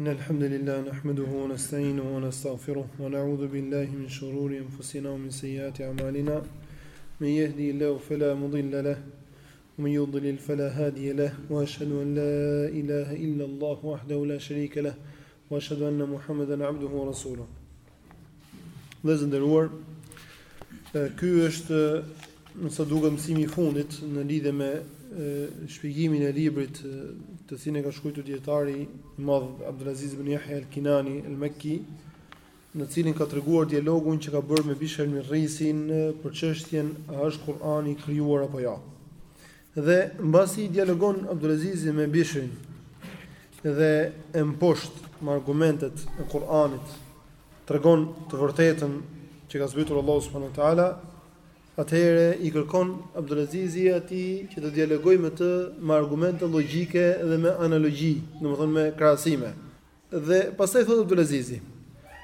ان الحمد لله نحمده ونستعينه ونستغفره ونعوذ بالله من شرور انفسنا ومن سيئات اعمالنا من يهده الله فلا مضل له ومن يضلل فلا هادي له واشهد ان لا اله الا الله وحده لا شريك له واشهد ان محمدا عبده ورسوله Vëllezër të nderuar, ky është me sa duket mësimi i fundit në lidhje me shpjegimin e librit të cilin e ka shkruar dietari i madh Abdulaziz ibn Yahya al-Kinani al-Makki, në të cilin ka treguar dialogun që ka bërë me Bishr al-Mirrisin për çështjen a është Kur'ani i krijuar apo jo. Dhe mbasi dialogon Abdulazizi me Bishrin dhe e mposht me argumentet e Kur'anit, tregon të vërtetën që ka zbritur Allahu subhanahu wa taala, atëherë i kërkon Abdulazizi atij që të dialogojë me të me argumente logjike dhe me analogji, domethënë me krahasime. Dhe pastaj thotë Abdulazizi,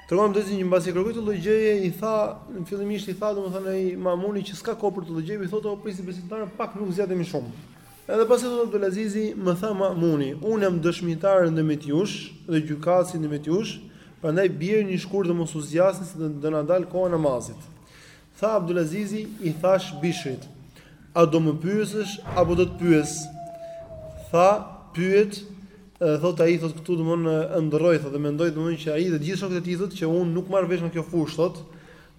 tregon Abdulazizi që mbasi kërkoi këtë lloj gjëje i tha, fillimisht i tha domethënë ai Mamuni që s'ka kohë për këtë lloj gjëje, i thotë o prijësi i besimtarëve pak nuk zgjatemi shumë. Edhe pastaj thotë Abdulazizi, më tha Mamuni, unë jam dëshmitar ndërmjet jush dhe gjykatësi ndërmjet jush, prandaj bjerini shkurt dhe mos u zgjasni se do na dalë koha e namazit. Tha Abdulazizi, I thashë Bishrit, A do më pyesësh apo do të pyes? Tha, Pyet, thotë ai, thotë këtu domthonë ëndërroi, thotë mendoi domthonë që ai dhe gjithë shokët e tij thotë që unë nuk marr vesh në këtë fushë, thotë,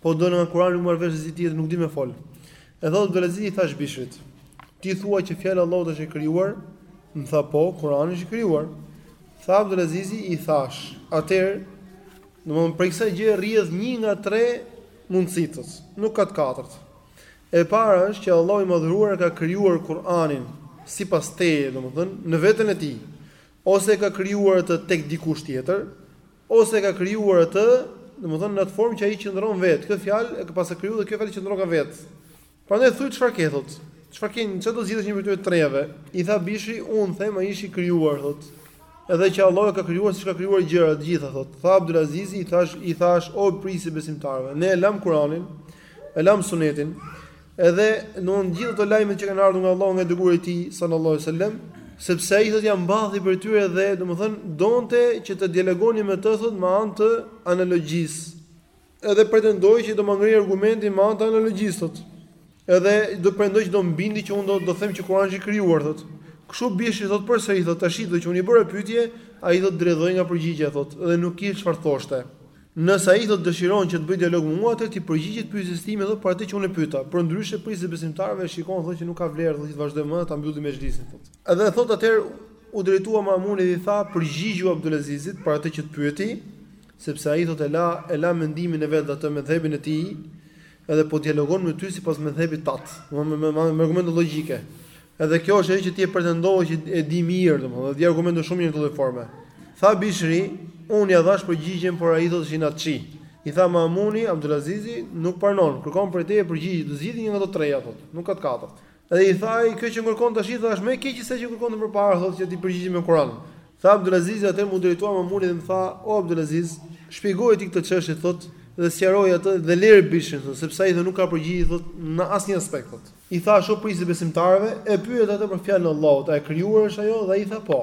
po jo në Kur'an nuk marr vesh asgjë tjetër, nuk di me fol. E thotë Abdulazizi, i thashë Bishrit, Ti thua që fjala e Allahut është e krijuar? Më tha po, Kur'ani është i krijuar. Tha Abdul Azizi i thash, atëherë, domthonë prej kësaj gjëje rrjedh një nga tre mundësitë. Nuk ka të katërt. E para është që Allahu i Madhëruar e ka krijuar Kur'anin sipas teje, domethënë në veten e tij. Ose e ka krijuar atë tek dikush tjetër, ose e ka krijuar atë, domethënë në atë formë që ai qëndron vetë. Këtë fjalë e ka pasë krijuar dhe kjo fjalë qëndron vetë. Prandaj thuj çfarë ke thot. Çfarë ke, çfarë do zgjidhësh një prej këtyre treve? I tha Bishri, un them ai është i krijuar thot. Edhe që Allahu e ka krijuar siç ka krijuar gjërat të gjitha thot. Tha Abdulaziz i thash i thash o prijësi i besimtarëve, ne e lam Kur'anin, e lam Sunetin. Edhe në të gjithë ato lajme që kanë ardhur nga Allahu nga dërguari i tij sallallahu alaihi wasallam, sepse ai thot ia mbathi prej tyre dhe domethën donte që të dialogonim me të thot me anë të analogjisë. edhe pretendoi që do ma ngrijë argumentin me anë të analogjisë thotë. Edhe pretendoi që do m'bindi që unë do do them që Kurani është i krijuar thotë. Kështu Bishri thotë përsëri thotë tash do që unë i bëra pyetje, ai thotë dredhoi nga përgjigja thotë dhe nuk di çfarë thoshte. Nëse ai thotë dëshiron që të bëjë dialog me mua atëherë t'i përgjigjet pyetjes time thotë për atë që unë e pyeta. Përndryshe prijësi i besimtarëve e shikon thotë që nuk ka vlerë thotë që të vazhdojmë më ta mbyllim mexhlisin thotë. Edhe thotë atëherë iu drejtua Mamuni, i tha përgjigju Abdulazizit për atë që të pyeti, Sepse ai thotë e la, e la mendimin e vet dhe atë medhhebin e tij, edhe po dialogon me ty sipas medhhebit tënd, domethënë me me argumente llogjike. Edhe kjo është ajo që ti e pretendove që e di mirë, domethënë, dhe di argumente shumë mirë në këtë lloj forme. Tha Bishri, Unë ia dhashë përgjigjen, por ai thotë është inatçi. I tha Memuni, Abdulazizi nuk pranon, kërkon prej teje përgjigje, do zgjidhni një nga të treja, thotë, nuk ka të katërt. Dhe i tha ai, Kjo që kërkon tashi, tha, është më e keqe se ajo që kërkonte më parë, thotë, që ti përgjigjesh me Kur'an. Tha Abdul Azizi, atëherë m'u drejtua Memuni dhe më tha, O Abdul Aziz, shpjegoje ti këtë çështje, thotë, dhe sqaroje atë, dhe lere Bishrin, thotë, sepse ai, thotë, nuk ka përgjigje, thotë, në asnjë aspekt, thotë. I thashë, O prijësi i besimtarëve, e pyeta atë për fjalën e Allahut, A e krijuar është ajo? Dhe ai tha, Po.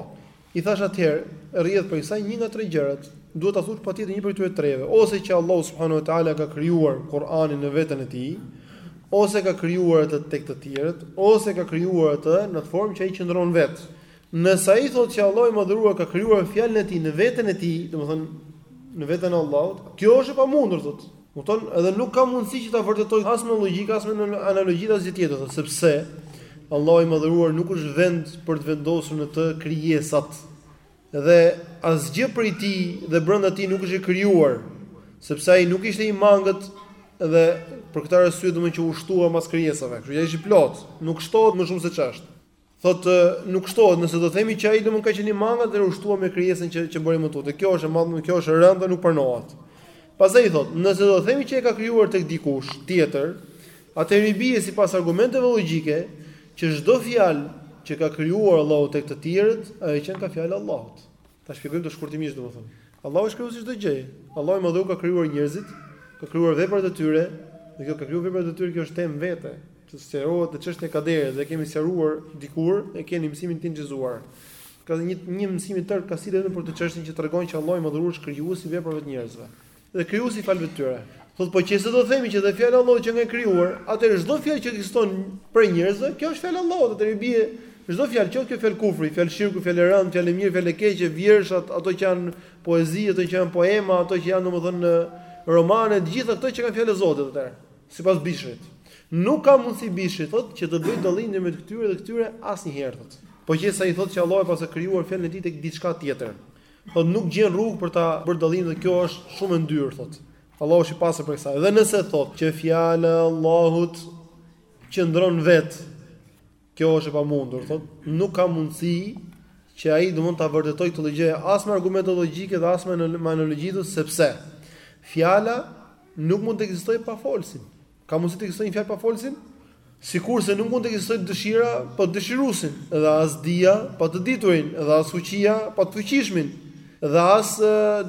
I thashë atëherë, Rrjedh prej saj një nga tre gjërat, duhet ta thuash patjetër një prej këtyre treve, ose që Allahu subhanahu wa ta'ala e ka krijuar Kur'anin në veten e tij, ose e ka krijuar atë tek të tjerët, ose e ka krijuar atë në atë formë që ai qëndron vetë. Nëse ai thotë që Allahu i Madhëruar ka krijuar fjalën e tij në veten e tij, domethënë në veten e Allahut, kjo është e pamundur thotë. Kupton? Edhe nuk ka mundësi që ta vërtetojë as me logjikë, as me analogji asgjë tjetër, thotë, sepse Allahu i madhëruar nuk është vend për të vendosur në të krijesat. Dhe asgjë prej tij dhe brenda tij nuk është e krijuar, sepse ai nuk ishte i mangët dhe për këtë arsye domethënë që u shtua mas krijesave. Kështu që ai është i plotë, nuk shtohet më shumë se ç'është. Thotë, nuk shtohet, nëse do themi që ai domethënë ka qenë i mangët dhe u shtua me krijesën që që bëri më tutje. Dhe kjo është e madhe, kjo është e rëndë dhe nuk pranohet. Pastaj thotë, nëse do themi që e ka krijuar tek dikush tjetër, atëherë i bie sipas argumenteve logjike që çdo fjalë që ka krijuar Allahu tek të tjerët, ajo qenka fjalë e Allahut. Ta shpjegojmë këtë shkurtimisht domethënë. Allahu është krijuesi i çdo gjëje. Allahu i Madhëruar ka krijuar njerëzit, ka krijuar veprat e tyre, dhe kjo ka krijuar veprat e tyre kjo është temë më vete, që sqarohet te çështja e kaderit dhe e kemi sqaruar dikur, e keni në mësimin tim të incizuar. Ka një një mësim i tërë kastile për këtë çështjen që tregon që Allahu i Madhëruar është krijuesi i veprave të njerëzve. Dhe krijuesi i fjalëve të tyre. Thotë po qëse do themi që dhe fjala e Allahut qenka e krijuar, atëherë çdo fjalë që ekziston prej njerëzve, kjo është fjalë e Allahut, atëherë bie çdo fjalë, qoftë kjo fjalë kufri, fjalë shirku, fjalë e rëndë, fjalë e mirë, fjalë e keqe, vjershat, ato që janë poezi, ato që janë poema, ato që janë domethënë romane, të gjitha këto qenkan fjalë e Zotit atëherë, sipas Bishrit. Nuk ka mundësi Bishri thotë që të bëjë dallim ndërmjet këtyre dhe këtyre asnjëherë thotë. Po qëse ai thotë që Allahu e paska krijuar fjalën e tij tek diçka tjetër. thotë nuk gjen rrugë për ta bërë dallimin dhe kjo është shumë e ndyrë thotë. Allahu është i pastër prej kësaj. Dhe nëse thotë që fjala e Allahut qëndron vetë, kjo është e pamundur thotë, nuk ka mundësi që ai domethënë ta vërtetojë këtë gjë as me argumente logjike dhe as me analogji thotë sepse fjala nuk mund të ekzistojë pa folësin. Ka mundësi të ekzistojë një fjalë pa folësin? Sikurse nuk mund të ekzistojë dëshira pa dëshiruesin, dhe as dija pa të diturin, dhe as fuqia pa të fuqishmin, dhe as,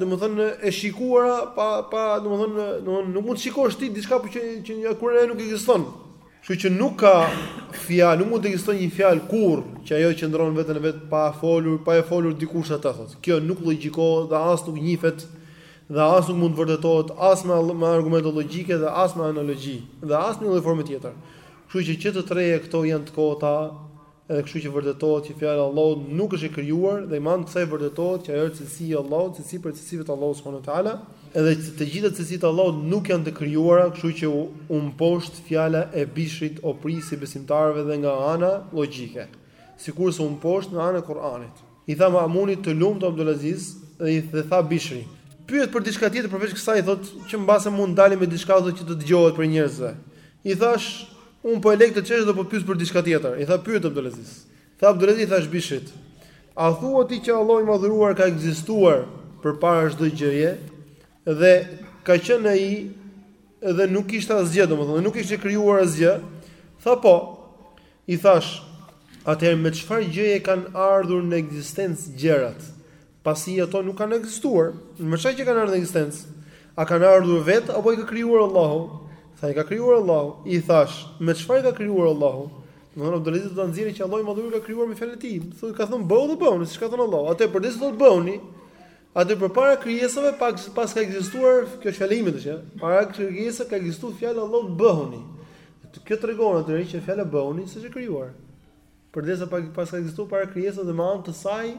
domethënë, e shikuara pa pa, domethënë, domethënë nuk mund të shikosh ti diçka që që një kur ajo nuk ekziston. Kështu që nuk ka fjalë, nuk mund të ekzistojë një fjalë kurrë që ajo qëndron në veten e vet pa folur, pa e folur dikush atë thotë. Kjo nuk logjikohet dhe as nuk njihet dhe as nuk mund të vërtetohet as me me argumente logjike dhe as me analogji dhe as në një lloj forme tjetër. Kështu që që të treja këto janë të kota, edhe kështu që vërtetohet që fjala e Allahut nuk është e krijuar dhe me anë të kësaj vërtetohet që ajo është cilësi e Allahut, cilësi prej cilësive të Allahut subhanehu ue teala, edhe që të gjitha cilësitë e Allahut nuk janë të krijuara, kështu që u, u mposht fjala e Bishrit o prijësi i besimtarëve dhe nga ana logjike, sikurse u mposht nga ana e Kur'anit. I tha Ma'muni, Të lumtë o Abdulaziz, dhe i dhe tha Bishri, Pyet për diçka tjetër përveç kësaj, thotë, që mbase mund të dalim me diçka thotë që të dëgjohet prej njerëzve. I thashë, Unë po e lej këtë çështje dhe po pyes për diçka tjetër. I tha, Pyet Abdulaziz. Tha Abdulaziz, i thashë Bishrit, A thua ti që Allahu i Madhëruar ka ekzistuar përpara çdo gjëje? Dhe ka qenë ai dhe nuk kishte asgjë, domethënë nuk ishte krijuar asgjë. Tha po. I thashë, atëherë me çfarë gjëje kanë ardhur në ekzistencë gjërat? Pasi ato nuk kanë ekzistuar, me çfarë gjë kanë ardhur në ekzistencë? A kanë ardhur vetë apo i ka krijuar Allahu? Tha i ka krijuar Allahu. I thashë, me çfarë i ka krijuar Allahu? Domethënë Abdulaziz do ta nxjerrë që Allahu i madhëruar i ka krijuar me fjalën e tij. Domethënë ka thënë bëhu dhe bëhuni, siç ka thënë Allahu. Atë përdesë do të bëhuni. Aty përpara krijesave pa paska ekzistuar kjo është fjala ime tash ë para krijesave ka ekzistuar fjala e Allahut bëhuni kjo tregon atëherë që fjala bëhuni s'është e krijuar përderisa pa paska ekzistuar para krijesave dhe me anë të saj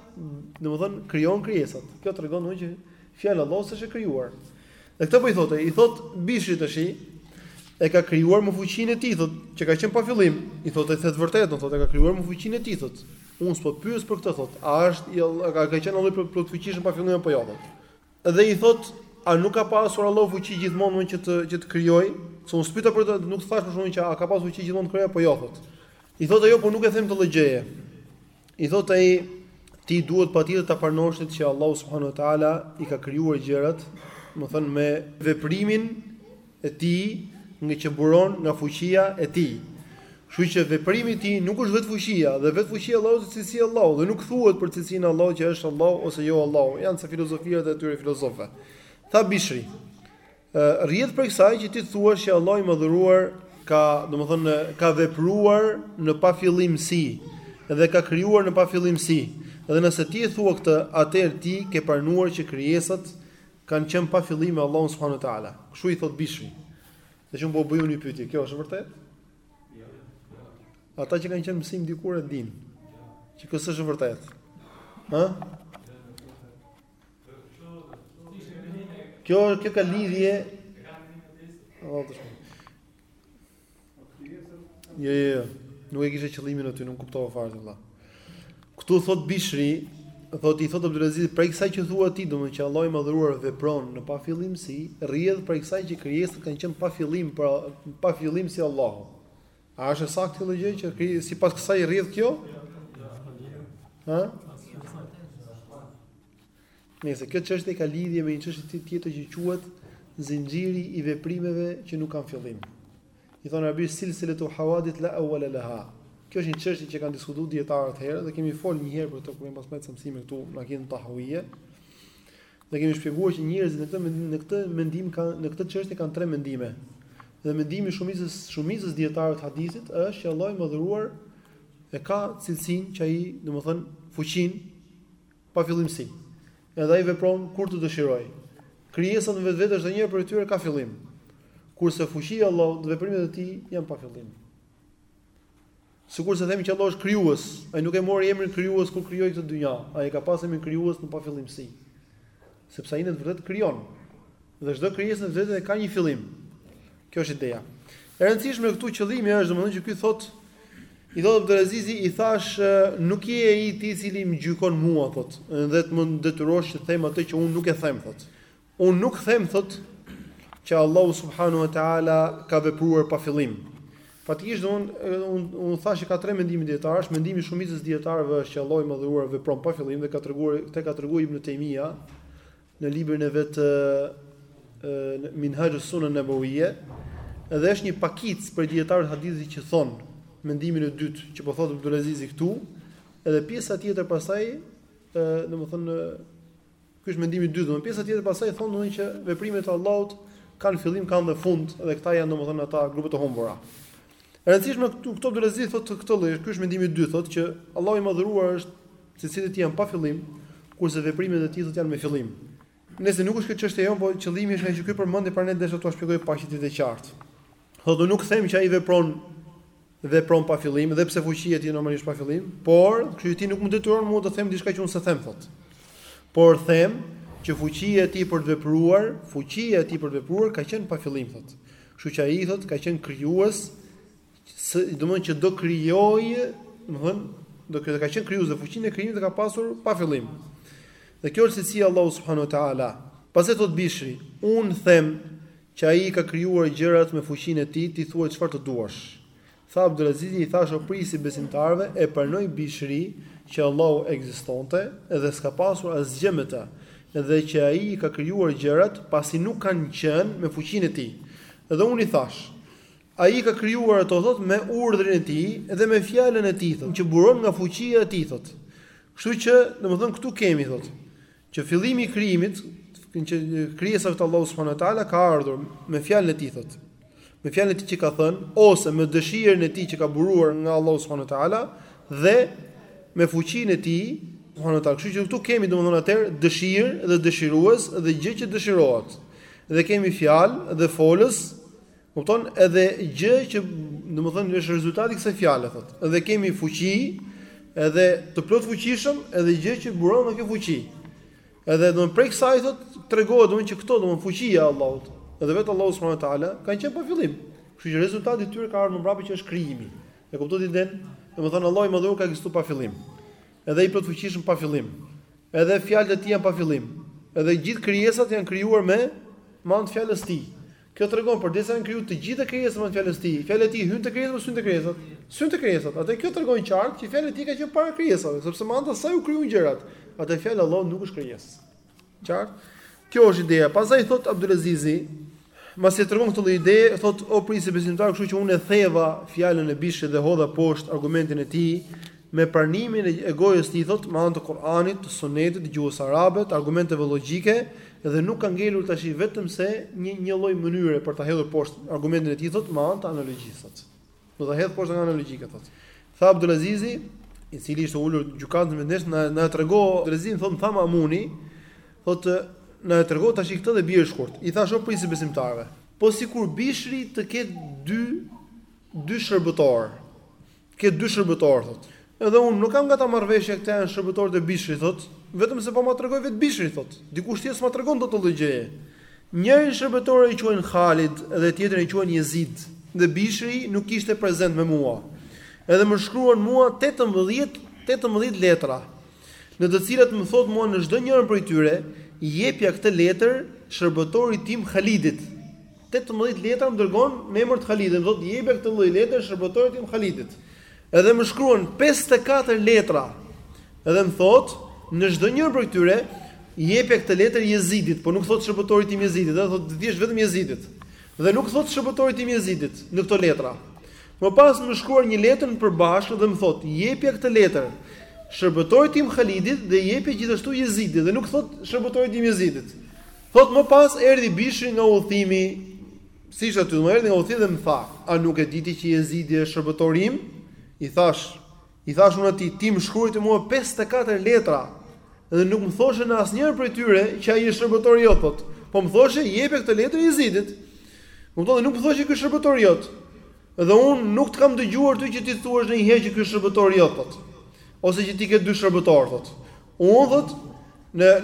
domethënë krijon krijesat kjo tregon domethënë që fjala e Allahut s'është e krijuar Dhe këtë po i thotë, i thotë Bishri tashi, e ka krijuar me fuqinë e tij, thotë, që ka qenë pa fillim, i thotë se është e vërtetë, thotë, e ka krijuar me fuqinë e tij, thotë. Unë s'po të pyes për këtë, thotë, a është i Allah, ka, ka qenë Allahu i plotfuqishëm pa fillim apo jo, thotë. Dhe i thotë, a nuk ka pasur Allahu fuqi gjithmonë që të që të krijojë? Se unë s'pyta për të, nuk thashë për shkakun që a ka pasur fuqi gjithmonë të krijojë apo jo, thotë. I thotë ai po, por nuk e them të llogjeje. I thotë ai, ti duhet patjetër ta pranosh që Allahu subhanahu wa taala i ka krijuar gjërat, domethënë me veprimin e tij, nga që buron nga fuqia e tij. Kështu që veprimi i tij nuk është vetë fuqia, dhe vetë fuqia e Allahut është cilësia e Allahut dhe nuk thuhet për cilësinë e Allahut që është Allahu ose jo Allahu. Janë se filozofia e atyre filozofëve. Tha Bishri, Rrjedh prej kësaj që ti thuash që Allahu i Madhëruar ka, domethënë, ka vepruar në pafillimësi dhe ka krijuar në pafillimësi. Dhe nëse ti e thua këtë, atëherë ti ke pranuar që krijesat kanë qenë pa fillim me Allahun subhanuhu teala. Kështu i thot Bishri. Dhe unë po bëj një pyetje, kjo është vërtet? Ata që kanë qenë mësim dikur e dinë që kjo s'është vërtet. Ë? Kjo kjo ka lidhje. Jo, jo, jo. Nuk e kisha qëllimin aty, nuk kuptova fare valla. Ktu thot Bishri, thot i thot Abdulaziz, prej kësaj që thua ti, domthonjë që Allahu i madhëruar vepron në pafillimësi, rrjedh prej kësaj që krijesat kanë qenë pa fillim, pra pa fillim si Allahu. A është e saktë kjo gjë që kri sipas kësaj rrjedh kjo? Ha? Nëse kjo çështje ka lidhje me një çështje tjetër që quhet zinxhiri i veprimeve që nuk kanë fillim. I thonë arabisht silsilatu hawadith la awwala laha. Kjo është një çështje që kanë diskutuar dietarët herët dhe kemi fol një herë për këtë kur kemi pasur mësime këtu në Akide Tahawije. Dhe kemi shpjeguar që njerëzit në këtë në këtë mendim kanë në këtë çështje kanë tre mendime. Dhe mendimi i shumicës shumicës dietarëve të hadithit është që Allahu i madhëruar e ka cilësinë që ai, domethënë, fuqinë pafillimësi. Edhe ai vepron kur të dëshirojë. Krijesat në vetvete çdo njëra prej tyre ka fillim. Kurse fuqia e Allahut dhe veprimet e tij janë pa fillim. Sikurse themi që Allahu është krijues, ai nuk e mori emrin krijues kur krijoi këtë dynja, ai e ka pas emrin krijues në pafillimësi. Sepse ai në të vërtetë krijon. Dhe çdo krijesë në të vërtetë e ka një fillim. Kjo është ideja. E rëndësishme këtu qëllimi është domethënë që ky thot i thotë Abdulazizi i thash nuk je ai ti i cili më gjykon mua thot, dhe të më detyrosh të them atë që unë nuk e them thot. Unë nuk them thotë që Allahu subhanahu wa taala ka vepruar pa fillim. Faktikisht do unë unë thashë ka tre mendime dietarësh, mendimi i shumicës dietarëve është që Allahu i madhëruar vepron pa fillim dhe ka treguar te ka treguar Ibn Taymija në librin e vet në Minhajus Sunna Nabawiyya dhe është një pakicë prej dietarëve hadithit që thon mendimin e dytë që po thotë Abdul Azizi këtu edhe pjesa tjetër pastaj domethënë Ky është mendimi i dytë, domethënë pjesa tjetër pastaj thonë domethënë që veprimet e Allahut kanë fillim, kanë dhe fund dhe këta janë domethënë ata grupet e humbura. E rëndësishme këtu Abdulazizi thotë këtë lloj, ky është mendimi i dytë, thotë që Allahu i madhëruar është se cilët janë pa fillim, kurse veprimet e tij thotë janë me fillim. Nejse nuk është kjo çështja jonë, po qëllimi është ngaqë ky përmendi prandaj desha t'ua shpjegoj ta kini të qartë. Thotë unë nuk them që ai vepron vepron pa fillim dhe pse fuqia ti normalisht pa fillim, por kështu që ti nuk më detyron mua të them diçka që unë s'e them thotë. Por them që fuqia e tij për të vepruar, fuqia e tij për të vepruar ka qenë pa fillim thotë. Kështu që ai thotë ka qenë krijues, domthonjë që do krijojë, domthonjë do që ka qenë krijues dhe fuqinë e krijimit e ka pasur pa fillim. Dhe kjo është sesi Allahu subhanahu wa taala. Pastaj thot Bishri, un them Që ai i ka krijuar gjërat me fuqinë e tij, ti thuaj çfarë të duash. Tha Abdulazizi, i thashë o prijës i besimtarëve, e pranoi Bishri që Allahu ekzistonte dhe s'ka pasur asgjë me të, dhe që ai i ka krijuar gjërat, pasi nuk kanë qenë, me fuqinë e tij. Dhe unë i thashë, Ai i ka krijuar ato, thotë, me urdhrin e tij dhe me fjalën e tij, thotë, që buron nga fuqia e tij, thotë. Kështu që, domethënë këtu kemi, thotë, Që fillimi i krijimit, që krijesave të Allahut subhanahu wa taala ka ardhur me fjalën e tij thotë. Me fjalën e tij që ka thënë ose me dëshirën e tij që ka buruar nga Allahu subhanahu wa taala dhe me fuqinë e tij subhanahu wa taala. Kështu që këtu kemi domethënë atëherë dëshirë dhe dëshirues dhe gjë që dëshirohet. Dhe kemi fjalë dhe folës Kupton? Edhe gjë që, domethënë, është rezultati i kësaj fjale, thotë. Edhe kemi fuqi, edhe të plotfuqishëm, edhe gjë që buron nga kjo fuqi. Edhe domthon prej kësaj thotë tregohet domthon që këto domthon fuqia e Allahut, edhe vetë Allahu subhanahu wa taala kanë qenë pa fillim. Kështu që rezultati i tyre ka ardhur më prapa që është krijimi. E kuptoni idenë? Domthon Allahu i madhur ka ekzistuar pa fillim. Edhe i plotfuqishëm pa fillim. Edhe fjalët e tij janë pa fillim. Edhe gjithë krijesat janë krijuar me me anë të fjalës së tij. Kjo tregon përderisa janë krijuar të gjitha krijesat me anë fjalës së Tij, fjala e Tij hyn te krijesat apo s'hyn te krijesat? S'hyn te krijesat. Atëherë kjo tregon qartë që fjala e Tij ka qenë para krijesave, sepse me anë të Saj u krijuan gjërat. Atëherë fjala e Allahut nuk është krijesë. Qartë? Kjo është ideja. Pastaj thot Abdulazizi, Masi e tregon këtë lloj ide, thotë o prijësi i besimtarëve, kështu që unë e theva fjalën e Bishrit dhe hodha poshtë argumentin e tij, me pranimin e gojës tij thotë me anë të Kur'anit, të Sunetit, gjuhës arabe, të argumenteve llogjike dhe nuk ka ngelur tash vetëm se një një lloj mënyre për ta hedhur poshtë argumentin e tij thotë me anë të analogjisë thotë. Do ta hedh poshtë nga analogjika thotë. Tha Abdulazizi, i cili ishte ulur gjykatën me nesh na na trego Abdulaziz thonë tha Mamuni, thotë na e trego tash këtë dhe bjeri shkurt. I thashë o prijësi i besimtarëve, po sikur Bishri të ketë dy dy shërbëtorë Ketë dy shërbëtorë, thotë. Edhe unë nuk kam nga ta marr vesh që këta janë shërbëtorët e Bishrit, thotë, vetëm se po ma tregoi vetë Bishri, thotë, dikush tjetër s'ma tregon dot këtë lloj gjëje. Njërin shërbëtor e quajnë Halid dhe tjetrin e quajnë Jezid dhe Bishri nuk ishte prezent me mua. Edhe më shkruan mua tetëmbëdhjetë, tetëmbëdhjetë letra, në të cilat më thotë mua në çdo njërën prej tyre, Jepja këtë letër shërbëtorit tim Halidit. Tetëmbëdhjetë letra më dërgon në emër të Khalidit, më thotë jepja këtë lloj letër shërbëtorit tim Khalidit. Edhe më shkruan pesëdhjetë e katër letra dhe më thotë në çdo njërë prej këtyre jepja këtë letër Jezidit, por nuk thotë shërbëtorit tim Jezidit, ai thotë thjesht vetëm Jezidit. Dhe nuk thotë shërbëtorit tim Jezidit në këto letra. Më pas më shkruan një letër të përbashkët dhe më thotë jepja këtë letër shërbëtorit tim Khalidit dhe jepja gjithashtu Jezidit dhe nuk thotë shërbëtorit tim Jezidit. Thotë më pas erdhi Bishri nga udhëtimi, si ishte aty, më erdhi nga udhëtimi dhe më tha, a nuk e di ti që Jezidi është shërbëtor im? I thash, i thash unë atij, ti më shkruajte mua 54 letra dhe nuk më thoshe në asnjëherë prej tyre që ai është shërbëtor jot, thotë. Po më thoshe jepja këtë letër Jezidit. Kupton, nuk më thoshe ky është shërbëtor jot. Dhe unë nuk të kam dëgjuar ty që të thuash ndonjëherë që ky është shërbëtor jot, thotë. Ose që ti ke dy shërbëtor, thotë. Unë thot,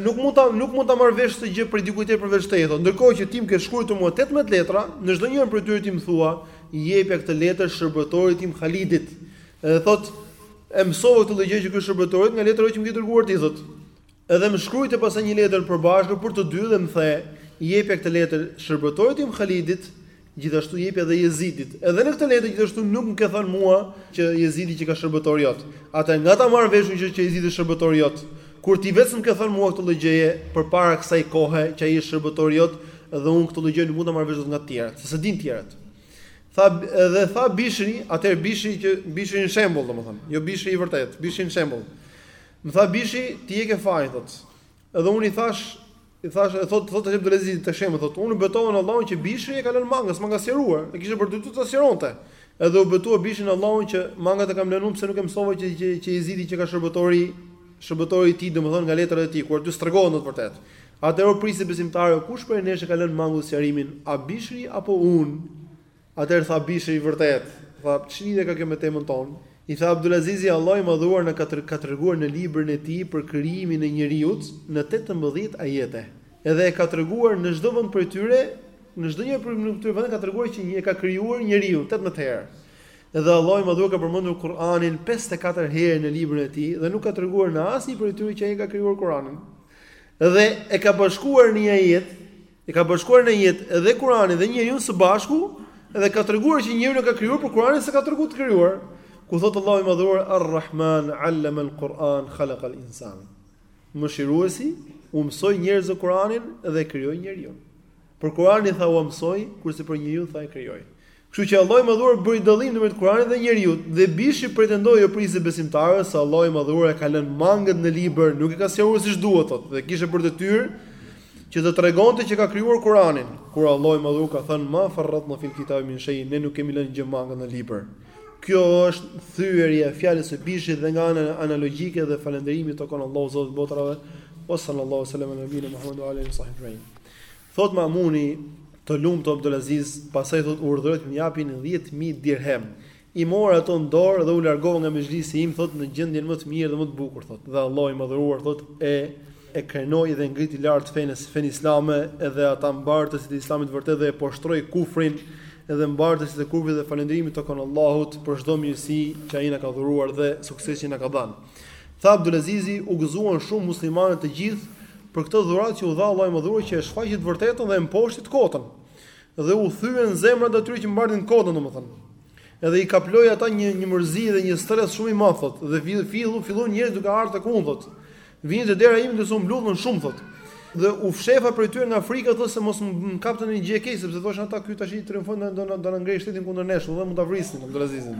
nuk mund ta nuk mund ta marr vesh këtë gjë prej dikujt tjetër përveç teje. Ndërkohë që ti më ke shkruar mua 18 letra, në çdo njërin prej tyre ti më thua, jepja këtë letër shërbëtorit tim Halidit. Edhe thot, e mësova këtë lloj gjë që ky është shërbëtor yt nga letra që më ke dërguar ti thot. Edhe më shkrujte pastaj një letër të përbashkët për të dy dhe më the, jepja këtë letër shërbëtorit tim Halidit, Gjithashtu jepja edhe Jezidit. Edhe në këtë letër gjithashtu nuk më ke thënë mua që Jezidi qenka shërbëtor jot. Atëherë nga ta marr vesh unë që që Jezidi është shërbëtor jot? Kur ti vetë s'më ke thënë mua këtë lloj gjëje përpara kësaj kohe që ai është shërbëtor jot dhe unë këtë lloj gjëje nuk mund ta marr vesh dot nga të tjerët, se s'e dinë të tjerët. Tha dhe tha Bishri, atëherë Bishri që Bishri në shembull domethënë, jo Bishri i vërtetë, Bishri në shembull. Më tha Bishri, ti e ke fajin thotë. Edhe unë i thash, i thash, e thotë thotë Abdulazizi te shembulli, thotë, unë u betova në Allahun që Bishri e ka lënë mangët, s'ma ka sqaruar, e kishte për detyrë ta sqaronte. Edhe u betua Bishri në Allahun që mangët e kam lënë unë pse nuk e mësova që që, që Jezidi qenka shërbëtori shërbëtori i tij, domethënë nga letrat e tij, kur aty s'tregohet në të vërtetë. Atëherë o prijësi i besimtarëve, kush prej nesh e ka lënë mangut sqarimin, a Bishri apo unë? Atëherë tha Bishri i vërtetë, tha, Ç'lidhje ka kjo me temën tonë? I tha Abdulazizi, Allahu i Madhëruar na ka ka treguar në Librin e Tij për krijimin e njeriut në tetëmbëdhjetë ajete. Edhe e ka treguar në çdo vend prej tyre, në çdo një prej këtyre vendeve ka treguar që e ka krijuar njeriun tetëmbëdhjetë herë. Edhe Allahu i Madhëruar ka përmendur Kur'anin pesëdhjetë e katër herë në Librin e Tij dhe nuk ka treguar në asnjë prej tyre që Ai e ka krijuar Kur'anin. Dhe e ka bashkuar në një ajet E ka bashkuar në një ajet edhe Kur'anin edhe njeriun së bashku dhe ka treguar që njeriun e ka krijuar për Kur'anin s'e ka treguar të krijuar. Ku thot Allahu i madhëruar Ar-Rahman 'allama al-Qur'an khalaqa al-insan. Mëshiruesi u mësoi njerëzve Kur'anin dhe e krijoi njeriun. Për Kur'anin tha u mësoi, kurse për njeriun tha e krijoi. Kështu që Allahu i Madhëruar bëri dallim ndërmjet Kuranit dhe njeriut, dhe Bishri pretendoi o prijës i besimtarëve se Allahu i Madhëruar e ka lënë mangët në libër, nuk e ka sqaruar siç duhet, thotë, dhe kishte për detyrë që të tregonte që ka krijuar Kuranin, kur Allahu i Madhëruar ka thënë, Ma farratna fil kitabi min shei, ne nuk kemi lënë gjë mangët në libër. Kjo është thyerja e fjalës së Bishrit dhe nga ana analogjike dhe falënderimi i takon Allahut Zotit të Botërave, wa sallallahu wasallam ala nabina Muhammad wa ala alihi wasahbihi ajma'in. Thotë Mamuni, Të lumtë o Abdulaziz, pastaj thotë, urdhëroi të më japin dhjetë mijë dirhem. I mora ato në dorë dhe u largova nga mexhlisi im, thotë, në gjendjen më të mirë dhe më të bukur, thotë, dhe Allahu i Madhëruar, thotë, e e krenoi dhe e ngriti lart fenë fenë islame dhe ata mbartësit e Islamit të vërtetë dhe e poshtroi kufrin dhe mbartësit e kufrit dhe falënderimi i takon Allahut për çdo mirësi që ai na ka dhuruar dhe sukses që na ka dhënë. Tha Abdulazizi, U gëzuan shumë muslimanët të gjithë për këtë dhuratë që u dha Allahu i Madhëruar që e shfaqi të vërtetën dhe e mposhti të kotën. Dhe u thyen zemrat atyre që mbartin kotën, domethënë. Edhe i kaploi ata një një mërzi dhe një stres shumë i madh thotë, dhe fillu filluan njerëzit duke ardhur tek unë thotë. Vinin te dera ime dhe u mblodhën shumë thotë. Dhe u fshefa prej tyre nga frika thotë se mos më kapte ndonjë gjë e keqe, sepse thoshin ata ky tashi triumfon do do na ngrejë shtetin kundër nesh, do mund ta vrisin Abdulazizin.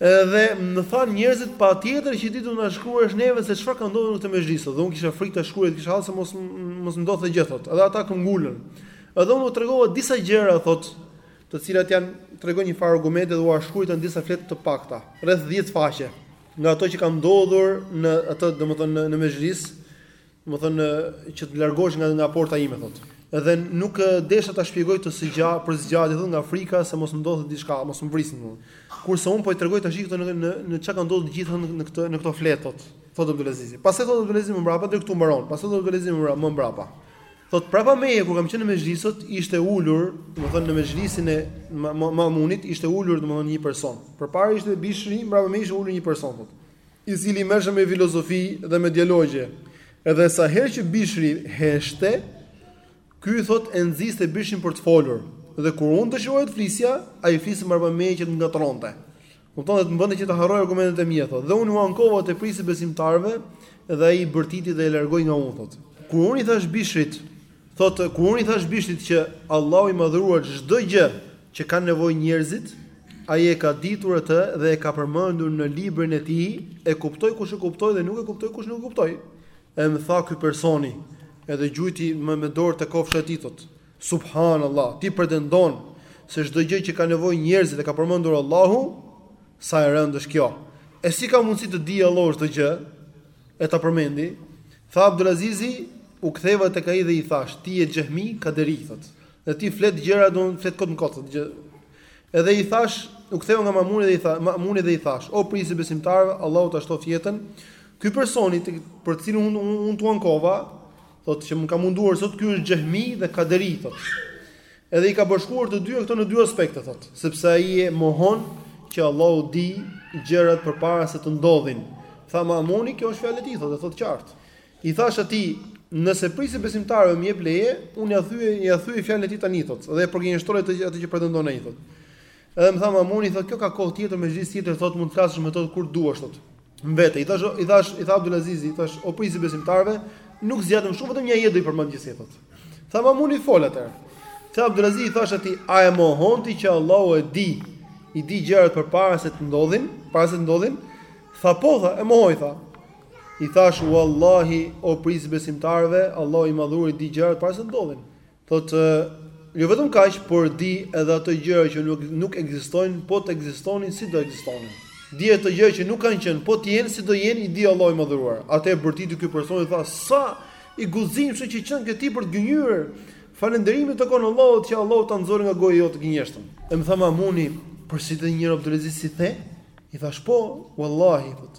Edhe më thanë njerëzit patjetër që ti duhet të na shkruash neve se çfarë ka ndodhur në këtë mexhlis, thotë, dhe unë kisha frikë ta shkruaj, kisha hall se mos mos më ndodhte gjë, thotë, edhe ata këmbgulën. Edhe unë u tregova disa gjëra, thotë, të cilat janë, tregojnë një farë argumenti dhe ua shkruajta në disa fletë të pakta, rreth dhjetë faqe, nga ato që kanë ndodhur në atë, domethënë në në mexhlis, Domethënë që të largoheshin nga nga porta ime thotë. Edhe nuk desha ta shpjegoj të zgjatë, për zgjatje thotë nga frika se mos ndodhte diçka, mos më vrisin thotë. Kurse unë po i tregoj tash këto në në në çka kanë ndodhur të gjitha në këtë në këto fletë thotë. Thotë Abdulazizi. Pastaj thotë Abdulazizi më mbrapa deri këtu mbaron. Pastaj thotë Abdulazizi më mbrapa. Thotë prapa meje kur kam qenë në mexhlis thotë ishte ulur, domethënë në mexhlisin e Mamunit ishte ulur domethënë një person. Përpara ishte Bishri, mbrapa meje ishte ulur një person thotë. i cili merrshte me filozofi dhe me dialogje, edhe sa herë që Bishri heshte, ky thotë e nxiste Bishrin për të folur, dhe kur unë dëshiroja të flisja, ai fliste mbrapa meje që të më ngatërronte. Kupton dhe të më bënte që të harroj argumentet e mia thotë. Dhe unë u ankova te prijësi i besimtarëve dhe ai i bërtiti dhe e largoi nga unë thotë. Kur unë i thashë Bishrit Thotë, Kur unë i thashë Bishrit që Allahu i Madhëruar çdo gjë që kanë nevojë njerëzit, ai e ka ditur atë dhe e ka përmendur në librin e tij, e kuptoi kush e kuptoi dhe nuk e kuptoi kush nuk e kuptoi. E më tha ky personi, edhe gjujti m me dorë te kofsha e tij, thotë, Subhanallah, ti pretendon se çdo gjë që kanë nevojë njerëzit e ka përmendur Allahu, sa e rëndë është kjo. E si ka mundësi të dijë Allahu çdo gjë? e ta përmendi, tha Abdulazizi, u ktheva tek ai dhe i thashë, ti je xhehmi, kaderi, thotë, dhe ti flet gjëra, do të flet kot në kot, thotë, gjë. Edhe i thashë, u ktheva nga Mamuni dhe i tha, Mamuni dhe i thashë, o prijësi i besimtarëve, Allahu ta shtoftë jetën, ky personi të, për të cilin unë un, un, t'u ankova, thotë që më ka munduar sot, ky është xhehmi dhe kaderi, thotë. Edhe i ka bashkuar të dyja këto në dy aspekte, thotë, sepse ai e mohon që Allahu di gjërat përpara se të ndodhin. Tha Mamuni, kjo është fjalë e tij, thotë, thotë qartë. I thash atij, nëse prijësi i besimtarëve më jep leje, unë ia thyej, ia thyej fjalën e tij tani, thotë, dhe e përgënjeshtroj atë, atë që pretendon ai, thotë. Edhe më tha Mamuni, thotë, kjo ka kohë tjetër mexhlis tjetër, thotë, mund të flasësh me të kur duash, thotë. Më vete, i thash, i thash, i tha Abdulaziz, i thash, o prijësi i besimtarëve, nuk zgjatem shumë, vetëm një ajet do i përmend gjithsej thotë. Tha Mamuni fol atëherë. Tha Abdulaziz, i thash atij, a e mohon ti që Allahu e di, i di gjërat përpara se të ndodhin, para se të ndodhin, tha po, tha, e mohoj, tha. I thash, wallahi, o prijësi i besimtarëve, Allahu i Madhëruar i di gjërat para se të ndodhin. Thotë, Jo vetëm kaq, por di edhe ato gjëra që nuk nuk ekzistojnë, po të ekzistonin si do ekzistonin. Di ato gjëra që nuk kanë qenë, po të jenë si do jenë, i di Allahu i Madhëruar. Atëherë bërtiti ky person i tha, Sa i guximshëm që qenke ti për të gënjyer. Falënderimi i takon Allahut që Allahu ta nxori nga goja jote gënjeshtën. E më tha Mamuni, përsërite njëherë Abdulaziz si the? I thash po, wallahi, thot.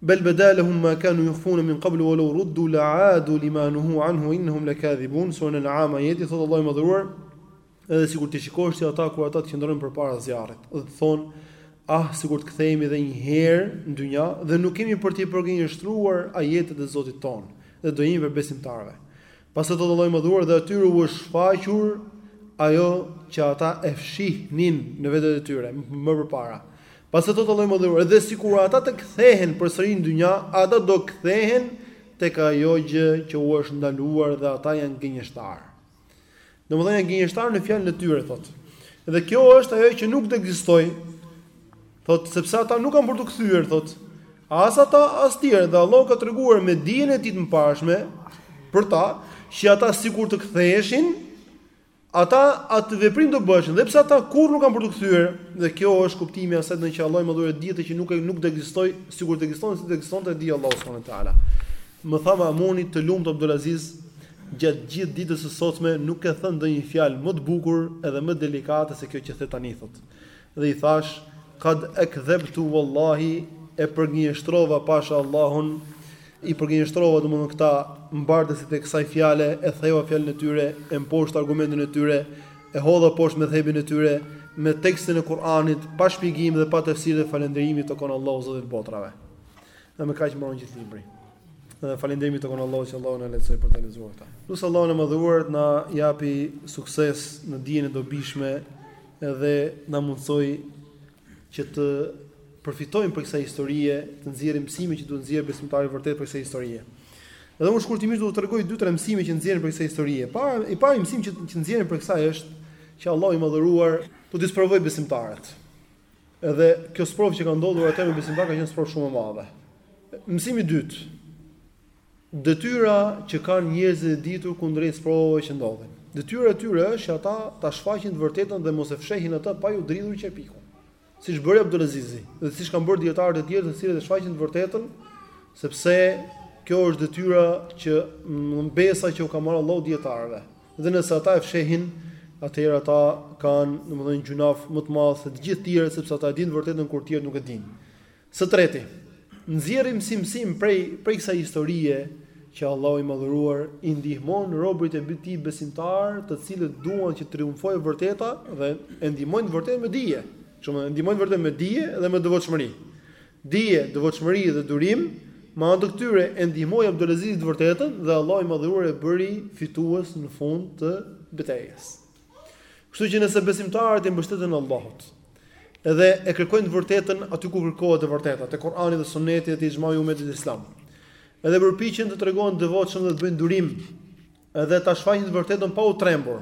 Bel beda lehum ma kanu yukhfun min qablu wa law ruddu la adu lima nuhu anhu wa innahum lakathibun sura al an'am ajeti thot allahu i madhëruar edhe sikur t'i shikosh ti ata kur ata të qëndrojnë përpara zjarrit dhe të thon ah sikur të kthehemi edhe një herë në dynja dhe nuk kemi për t'i përgënjeshtruar ajetet e zotit tonë dhe do jemi prej besimtarëve Pastaj thotë Allahu i Madhëruar dhe atyre u është shfaqur ajo që ata e fshihnin në vetet e tyre, më përpara. Pastaj thotë Allahu i Madhëruar dhe sikur ata të kthehen përsëri në dynja, ata do kthehen tek ajo gjë që u është ndaluar dhe ata janë gënjeshtarë. Domethënë janë gënjeshtarë në fjalën e tyre thotë. Dhe kjo është ajo që nuk do të ekzistojë. Thotë sepse ata nuk kanë për t'u kthyer thotë. As ata as të tjerë dhe Allahu ka treguar me dijen e tij të mëparshme për ta që ata sikur të ktheheshin ata atë veprim do bëheshin edhe pse ata kurrë nuk kanë për t'u kthyer dhe kjo është kuptimi i asaj që Allahu i Madhëruar di atë që nuk nuk do ekzistojë sikur të ekzistonte si do ekzistonte di Allahu subhanahu wa taala. Më tha Ma'muni, Të lumtë Abdulaziz, gjatë gjithë ditës së sotme nuk ke thënë ndonjë fjalë më të bukur edhe më delikate se kjo që the tani, thotë. Dhe i thashë, Qad akdhabtu wallahi, e përgënjeshtrova pasha Allahun, i përgënjeshtrova domethënë këta mbartësit e kësaj fjale, e theva fjalën e tyre, e mposhta argumentin e tyre, e hodha poshtë medhhebin e tyre, me tekstin e Kur'anit, pa shpjegim dhe pa tefsir dhe falënderimi i takon Allahut Zotit të botrave. Dhe me kaq mbaron gjithë libri. Dhe falenderimi i takon Allahut që Allahu na e lehtësoi për të lexuar këtë. Lus Allahun e madhëruar të na japi sukses në dijen e dobishme edhe të na mundësojë që të përfitojmë prej kësaj historie, të nxjerrim mësime që duhet të nxjerrë besimtari i vërtetë prej kësaj historie. Edhe unë shkurtimisht do të tregoj dy tre mësime që nxjerrim prej kësaj historie. Para i pari mësim që që nxjerrim prej kësaj është që Allahu i madhëruar do t'i sprovojë besimtarët. Edhe kjo sprovë që ka ndodhur atëherë me besimtarët ka qenë sprovë shumë e madhe. Mësimi i dytë. Detyra që kanë njerëzit e ditur kundrejt sprovave që ndodhin. Detyra e tyre është që ata ta shfaqin të vërtetën dhe mos e fshehin atë pa iu dridhur qerpiku. Siç bëri Abdulazizi dhe siç kanë bërë dijetarët e tjerë të cilët e shfaqin të vërtetën, sepse kjo është detyra që mm, besa që u ka marrë Allahu dijetarëve. Dhe nëse ata e fshehin, atëherë ata kanë, domethënë, gjynah më të madh se të gjithë tjerët, sepse ata e dinë të vërtetën kur të tjerët nuk e dinë. Së treti, nxjerrim si mësim prej prej kësaj historie që Allahu i Madhëruar i ndihmon robërit e Tij besimtarë, të cilët duan që të triumfojë e vërteta dhe e ndihmojnë të vërtetën me dije, kështu e ndihmojnë të vërtetën me dije dhe me devotshmëri. Dije, devotshmëri dhe durim, me anë të këtyre e ndihmoi Abdulazizi të vërtetën dhe Allahu i Madhëruar e bëri fitues në fund të betejës. Kështu që nëse besimtarët i mbështeten Allahut, edhe e kërkojnë të vërtetën aty ku kërkohet e vërteta, te Kurani dhe Sunneti dhe te ixhmai i umetit islam. Edhe përpiqen të tregohen të devotshëm dhe të bëjnë durim Edhe ta shfaqin të vërtetën pa u trembur.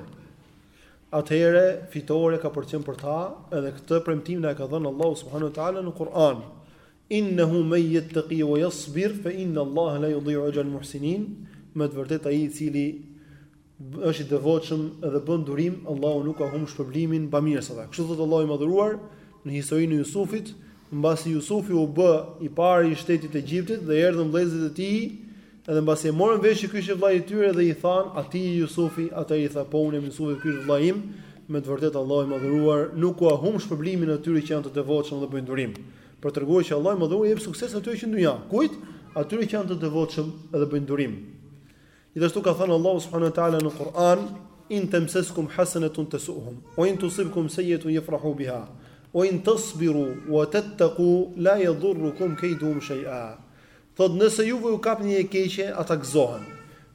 Atëherë fitorja ka për të qenë për ta, edhe këtë premtim na e ka dhënë Allahu subhanahu wa taala në Kur'an. Innehu men yattaqi wa yasbir fa inna Allaha la yudhi'u ajra al-muhsinin. Me të vërtetë ai i cili është i devotshëm dhe bën durim, Allahu nuk ua humb shpërblimin e bamirësve. Kështu thotë Allahu i madhëruar në historinë e Jusufit, mbasi Jusufi u bë i pari i shtetit të Egjiptit dhe erdhën vëllezërit e tij Edhe mbasi e morën vesh që ky ishte vëllai i tyre dhe i thanë a ti je Jusufi, atëherë i tha, Po unë jam Jusufi e ky është vëllai im, me të vërtetë Allahu i Madhëruar nuk ua humb shpërblimin atyre që janë të devotshëm dhe bëjnë durim, për të treguar që Allahu i Madhëruar i jep sukses atyre që në dynja. Kujt? Atyre që janë të devotshëm dhe bëjnë durim. Gjithashtu ka thënë Allahu subhanahu wa taala në Kur'an, in tamsaskum hasanatun tasuhum wa in tusibkum sayyi'atun yafrahu biha wa in tasbiru wa tattaqu la yadhurrukum kayduhum shay'a. Thotë, Nëse juve ju kap ndonjë e keqe, ata gëzohen.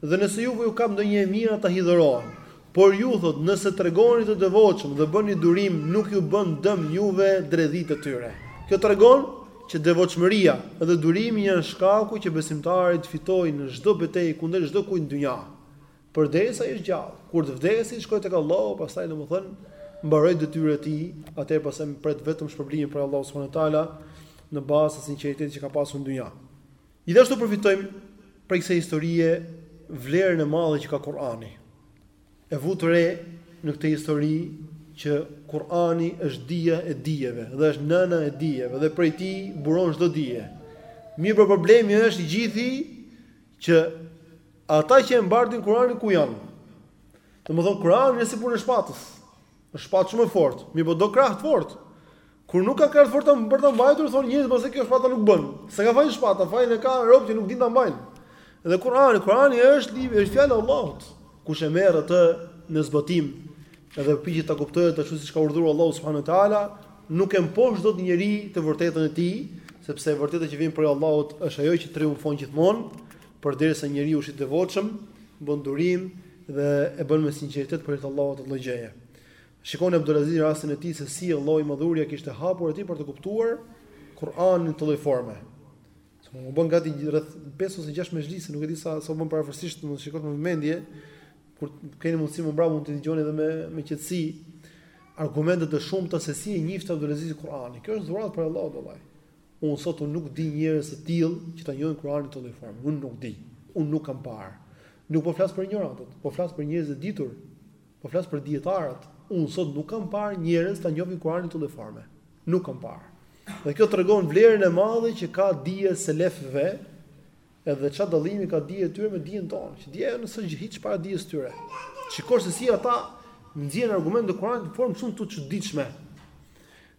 Dhe nëse juve ju kap ndonjë e mirë, ata hidhërohen. Por ju, thotë, nëse tregoheni të devotshëm dhe bëni durim, nuk ju bëjnë dëm juve dredhitë e tyre. Kjo tregon që devotshmëria dhe durimi janë shkaku që besimtari të fitojë në çdo betejë kundër çdokujt në dynja. Përderisa është gjallë, kur të vdesi, shkoi tek Allahu, pastaj domethënë mbaroi detyrën e tij, atëherë pastaj pret vetëm shpërblimin prej Allahut subhanahu wa taala në bazë të sinqeritetit që ka pasur në dynja. Gjithashtu përfitojmë prej kësaj historie vlerën e madhe që ka Kur'ani. E vutë re në këtë histori që Kur'ani është dija e dijeve dhe është nëna e dijeve dhe prej tij buron çdo dije. Mirë, por problemi është i gjithi që Ata që e mbartin Kur'anin ku janë? Domethënë Kur'ani është si puna e shpatës. Është shpatë shumë e fortë, mirëpo do krah të fortë. Kur nuk ka krah të fortë për ta mbajtur, thonë njerëzit pse kjo shpata nuk bën. S'e ka fajin shpata, fajin e ka robt që nuk dinë ta mbajnë. Dhe Kur'ani, Kur'ani është libri, është fjala e Allahut. Kush e merr atë në zbatim dhe përpiqet ta kuptojë ashtu siç ka urdhëruar Allahu subhanahu wa taala, nuk e mposht dot njeri të vërtetën e tij, sepse e vërteta që vjen prej Allahut është ajo që triumfon gjithmonë. Përderisa njeriu është i devotshëm, bën durim dhe e bën me sinqeritet për hir të Allahut atë lloj gjëje. Shikoni Abdulaziz rastin e tij se si Allahu i Madhëruar ia kishte hapur atij për të kuptuar Kur'anin në atë lloj forme. Sepse u bënë gati rreth 5 ose 6 mexhlise, nuk e di sa sa u bënë parafërsisht, mund të shikosh me vëmendje kur keni mundësi më mbrapa mund të dëgjoni edhe me me qetësi argumente të shumta se si e njihte Abdulaziz Kur'anin. Kjo është dhuratë prej Allahut vëlla. Unë sot unë nuk di njerëz të tillë që ta njohin Kur'anin në këtë lloj forme. Unë nuk di. Unë nuk kam parë. Nuk po flas për injorantët, po flas për njerëz të ditur. Po flas për dijetarët. Unë sot nuk kam parë njerëz ta njohin Kur'anin në këtë lloj forme. Nuk kam parë. Dhe kjo tregon vlerën e madhe që ka dija e selefëve Edhe ça dallimi ka dija e tyre me dijen tonë, që dija jonë nuk është hiç para dijes së tyre. Shiko se si ata nxjerrin argumentet e Kuranit në formë shumë të çuditshme.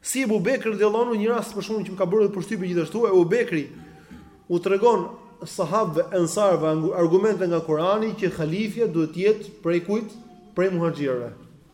Si Ebu Bekri radhiyallahu anhu një rast për shembull që më ka bërë përshtypje gjithashtu, Ebu Bekri u tregon sahabëve ensarve argumente nga Kurani që halifja duhet të jetë prej kujt? Prej muhaxhirëve.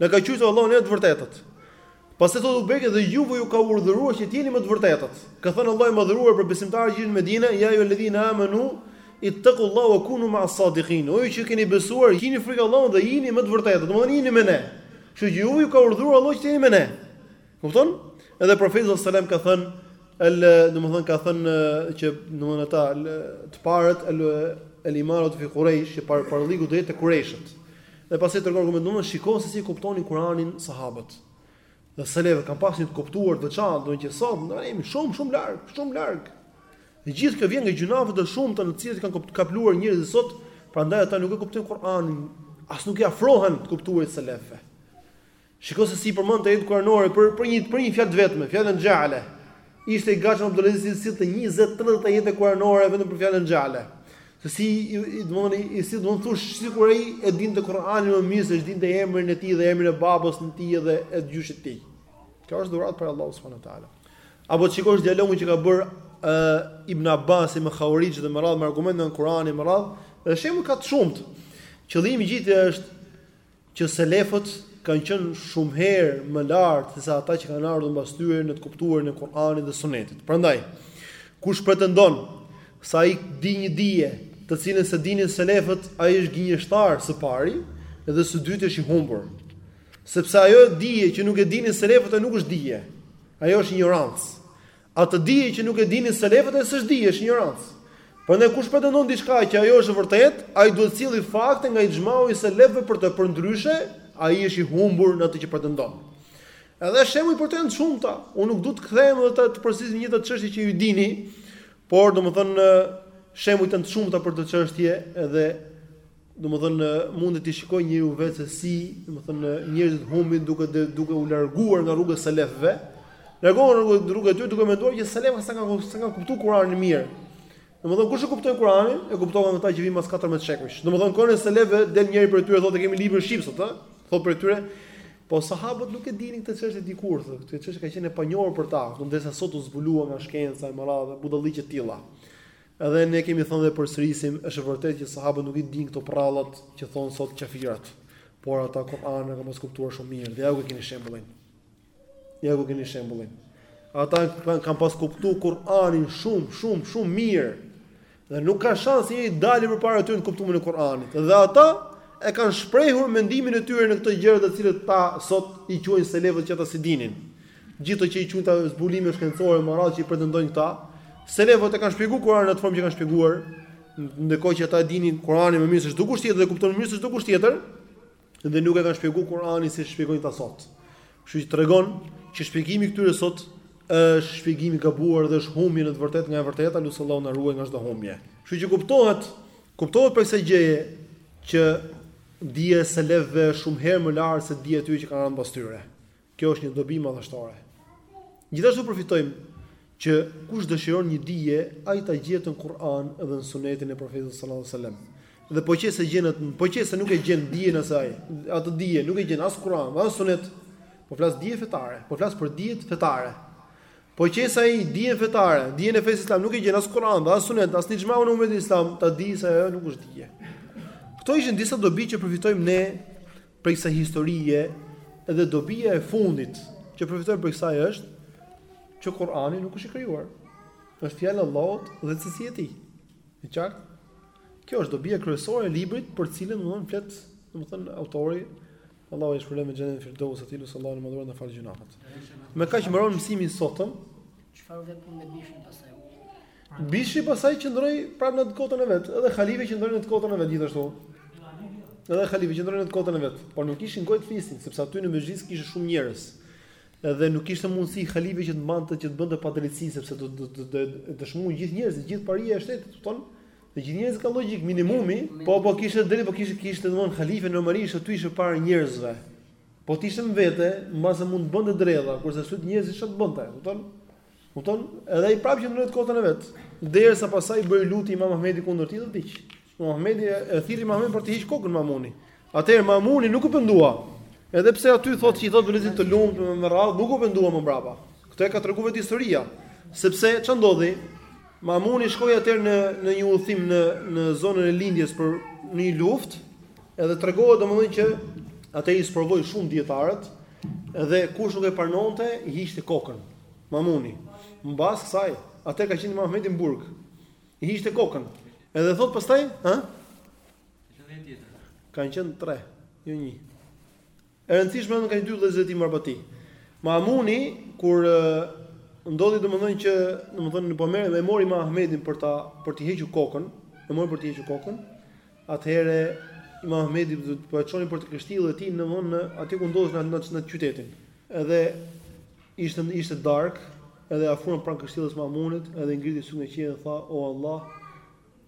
Na ka quajtur Allahu ne të vërtetët. Pastaj thotë Ebu Bekri dhe juve ju ka urdhëruar që të jeni me të vërtetët. Ka thënë Allahu i Madhëruar për besimtarët që ishin në Medinë, "Ya ayyuhalladhina amanu ittaqullaha wa kunu ma'as sadiqin." O ju që keni besuar, kini frikë Allahut dhe jini me të vërtetët, domethënë jini me ne. Kështu që juve ju ka urdhëruar Allahu që të jeni me ne. Kupton? Edhe profeti sallallahu alajhi wasallam ka thënë el, domethënë ka thënë që domethënë ata të parët el, el imaratu fi quraish, që par parllëku do jetë te kurajshët. Dhe pasi tregon argument, domethënë shikon se si e kuptonin Kur'anin sahabët. Dhe selefët kanë pasur të kuptuar të veçantë, domethënë që sot na jemi shumë shumë larg, shumë larg. E gjithë kjo vjen nga gjynahet e shumta të cilat kanë kapluar njerëzit sot, prandaj ata nuk e kuptojnë Kur'anin, as nuk i afrohen të kuptuarit selefëve. Shiko se si i përmendte ajetet kuranore për një për një fjalë të vetme, fjalën xheale. Ishte i gatshëm Abdulazizi të sillte njëzet, tridhjetë ajete kuranore vetëm për fjalën xheale. Se si i domethënë i sillte domethënë thosh sikur ai e dinte Kur'anin më mirë se ç'dinte emrin e tij dhe emrin e babës së tij edhe e të gjyshit të tij. Kjo është dhuratë prej Allahut subhanahu wa taala. Apo të shikosh dialogun që ka bërë ë Ibn Abbasi me Khaurixhët dhe me radhë, me argumente nga Kurani me radhë, dhe shembuj ka të shumtë. Qëllimi i gjithë është që selefët kanë qenë shumë herë më lart se sa ata që kanë ardhur mbas tyre në të kuptuarin e Kur'anit dhe Sunetit. Prandaj, kush pretendon se ai di një dije, të cilën s'e dinin selefët, ai është gënjeshtar së pari dhe së dyti është i humbur. Sepse ajo dije që nuk e dinin selefët nuk është dije. Ajo është injorancë. Atë dije që nuk e dinin selefët e s'është dije, është injorancë. Prandaj kush pretendon diçka që ajo është e vërtetë, ai duhet të sjellë fakte nga ixhmau i selefëve për to, përndryshe ai është i humbur në atë që pretendon. Edhe shembuj për të janë të shumta. Unë nuk do të kthehem edhe të, të përsëris njëjtat çështje që ju i dini, por domethënë shembujt janë të shumta për këtë çështje edhe Domethënë mundet të shikojë njeriu vetë se si, domethënë njerëzit humbin duke duke u larguar nga rruga e selefëve. Largohen nga rruga e tyre duke menduar që selefët s'e kanë s'e kanë kuptuar Kur'anin mirë. Domethënë kush e kupton Kur'anin, e kupton edhe ata që vijnë pas 14 shekujsh. Domethënë kohën e selefëve del njëri prej tyre thotë kemi librin shqip sot, ë? Thotë prej tyre, po sahabët nuk e dinin këtë çështje dikur, thotë, këtë çështje ka qenë e panjohur për ta, ndërsa sot u zbulua nga shkenca e me radhë budalliqe të tilla. Edhe ne kemi thënë dhe përsërisim, është e vërtetë që sahabët nuk i dinë këto prrallat që thonë sot qafirat, por ata Kur'anin e kanë pas kuptuar shumë mirë. Dhe ja ku keni shembullin. Ja ku keni shembullin. Ata kanë kanë pas kuptuar Kur'anin shumë, shumë, shumë mirë. Dhe nuk ka shans t'u dalë përpara tyre në kuptimin e Kur'anit. Dhe ata e kanë shprehur mendimin e tyre në këto gjëra të cilat këta sot i quajnë selefët që ata s'i dinin. Gjithë ato që i quajnë zbulime shkencore me radhë që i pretendojnë këta, selefët e kanë shpjeguar Kur'anin në atë formë që kanë shpjeguar, ndërkohë që ata e dinin Kur'anin më mirë se çdo kush tjetër dhe kuptonin më mirë se çdo kush tjetër, dhe nuk e kanë shpjeguar Kur'anin si shpjegojnë këta sot. Kështu që tregon që shpjegimi i këtyre sot është shpjegim i gabuar dhe është humbje në të vërtetë nga e vërteta, lus Allahun të na ruajë nga çdo humbje. Kështu që kuptohet, kuptohet prej kësaj gjëje që dija e selefëve shumë herë më lart se dija e atyre që kanë ardhur pas tyre. Kjo është një dobi madhështore. Gjithashtu përfitojmë që kush dëshiron një dije, ai ta gjetë në Kur'an dhe në Sunetin e Profetit sallallahu alajhi wasallam. Dhe po qe se s'e gjen atë, po qe se nuk e gjen dijen e saj, atë dije nuk e gjen as Kur'an, as Sunet, po flas dije fetare, po flas për dijet fetare. Po qe se ai dijen fetare, dijen e fesë islam nuk e gjen as Kur'an, as Sunet, as në ixhmaun e umetit islam, ta dijë se ajo nuk është dije. Këto ishin disa dobi që përfitojmë ne prej kësaj historie dhe dobia e fundit që përfitojmë prej kësaj është që Kur'ani nuk është i krijuar. Është fjalë e Allahut dhe cilësi e tij. E qartë? Kjo është dobia kryesore e librit për të cilën do të flet, domethënë autori Allahu e shpërbleftë me xhenetin e Firdaus aty në sallallahu alaihi wasallam na falt gjynahet. Me kaq mbarojmë mësimin sotëm. Çfarë u bë me Bishrin pastaj? Bishri pastaj qëndroi prap në të kotën e vet, edhe Halifja qëndroi në të kotën e vet gjithashtu. Edhe Halifja qëndroi në të kotën e vet, por nuk kishin gojë të flisnin, sepse aty në mexhlis kishte shumë njerëz. Edhe nuk kishte mundësi Halifja që të mbante që të bënte padrejtësi sepse do do do të dëshmonin gjithë njerëzit, gjithë paria e shtetit, kupton? Të gjithë njerëzit kanë logjik, minimumi, po po kishte deri po kishte kishte domthon Halifja normalisht aty ishte para njerëzve. Po të ishte më vete, mbase mund të bënte dredha, kurse sy njerëzve çfarë të bënte, kupton? Kupton? Edhe ai prapë qëndroi në të kotën e vet, derisa pasaj bëri lutje Imam Ahmedi kundër tij dhe vdiq. Imam Ahmedi e thirri Imam Ahmedin për t'i heq kokën Mamuni. Atëherë Mamuni nuk u pendua. Edhe pse aty thotë se i thotë Abdulazizit të lumtë me radhë, nuk u pendua më mbrapa. Këtë e ka treguar vetë historia. Sepse ç'a ndodhi? Mamuni shkoi atëherë në në një udhëtim në në zonën e lindjes për në një luftë, edhe tregohet domethënë që atëherë i sprovoi shumë dietarët, edhe kush nuk e pranonte, i hiqte kokën. Mamuni. Mbas kësaj, atëherë ka qenë Imam Ahmedi në burg. I hiqte kokën. Edhe thot pastaj, ha? Kan qenë tre, jo një. E rëndësishme edhe kanë dy vëllezër të Marbati. Mamuni kur ndodhi domethënë që domethënë po e merr dhe e mori Imam Ahmedin për ta për t'i hequr kokën, e mori për t'i hequr kokën. Atëherë Imam Ahmedi domthonë po e çonin për të kështjella e tij, domthonë në aty ku ndodhej në në qytetin. Edhe ishte ishte darkë, edhe u afruan pranë kështjellës së Mamunit, edhe ngriti sytë në qiell dhe tha: "O Allah,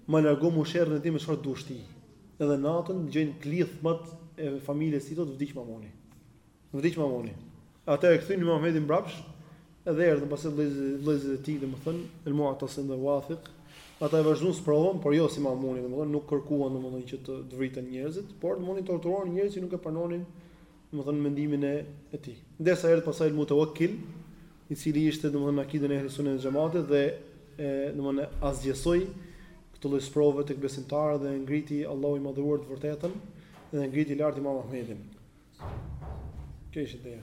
ma largo mu sherrin e tij me çfarë të dush ti." Edhe natën dëgjojnë klithmat e familjes së tij thotë vdiq Mamuni. Vdiq Mamuni. Atëherë e kthyn Imam Ahmedin mbrapsht dhe erdhën pastaj vëllezërit e tij, domethënë El Mu'tasim dhe Wathiq. Ata e vazhduan sprovën, por jo si Mamuni, domethënë nuk kërkuan domethënë që të të vriten njerëzit, por domethënë torturuan njerëz që nuk e pranonin domethënë mendimin e e tij. Derisa erdhi pastaj El Mutawakkil, i cili ishte domethënë në akiden e ehli sunetit e xhematit dhe domethënë asgjësoi këtë lloj sprove tek besimtarët dhe e ngriti Allahu i madhëruar të vërtetën dhe e ngriti lart Imam Ahmedin. Kjo ishte ideja.